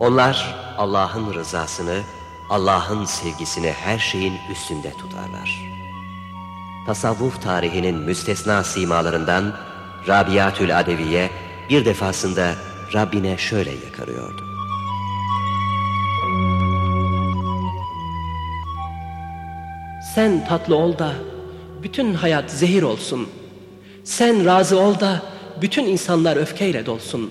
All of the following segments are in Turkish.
Onlar Allah'ın rızasını, Allah'ın sevgisini her şeyin üstünde tutarlar. Tasavvuf tarihinin müstesna simalarından Rabiatül Adeviye bir defasında Rabbine şöyle yakarıyordu. Sen tatlı ol da bütün hayat zehir olsun. Sen razı ol da bütün insanlar öfkeyle dolsun.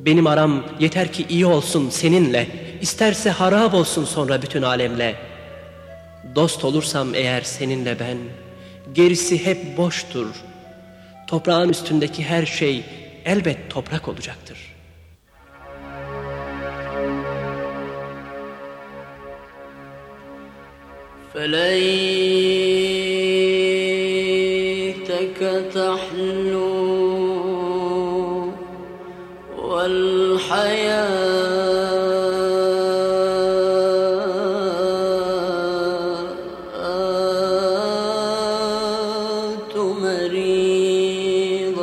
Benim aram yeter ki iyi olsun seninle, isterse harap olsun sonra bütün alemle. Dost olursam eğer seninle ben, gerisi hep boştur. Toprağın üstündeki her şey elbet toprak olacaktır. فليتك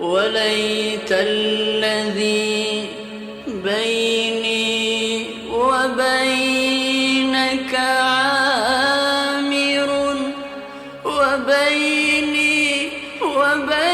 وليت الذي بيني وبينك عامر وبيني وبين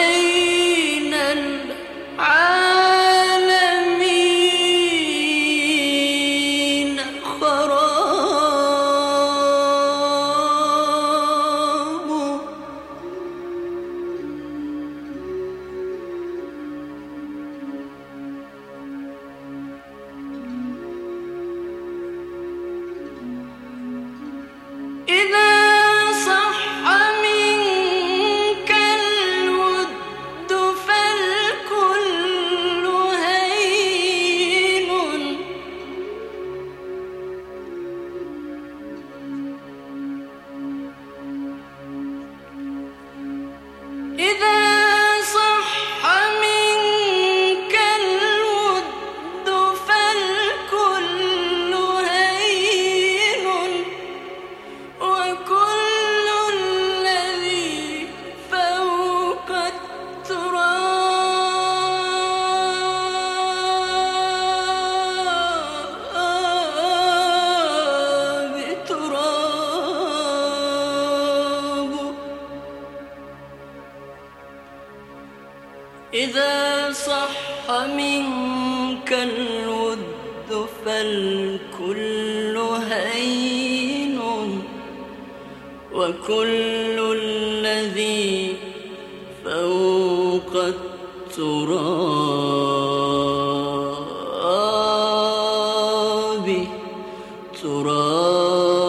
إذا صح منك الود فالكل هين وكل الذي فوق التراب تراب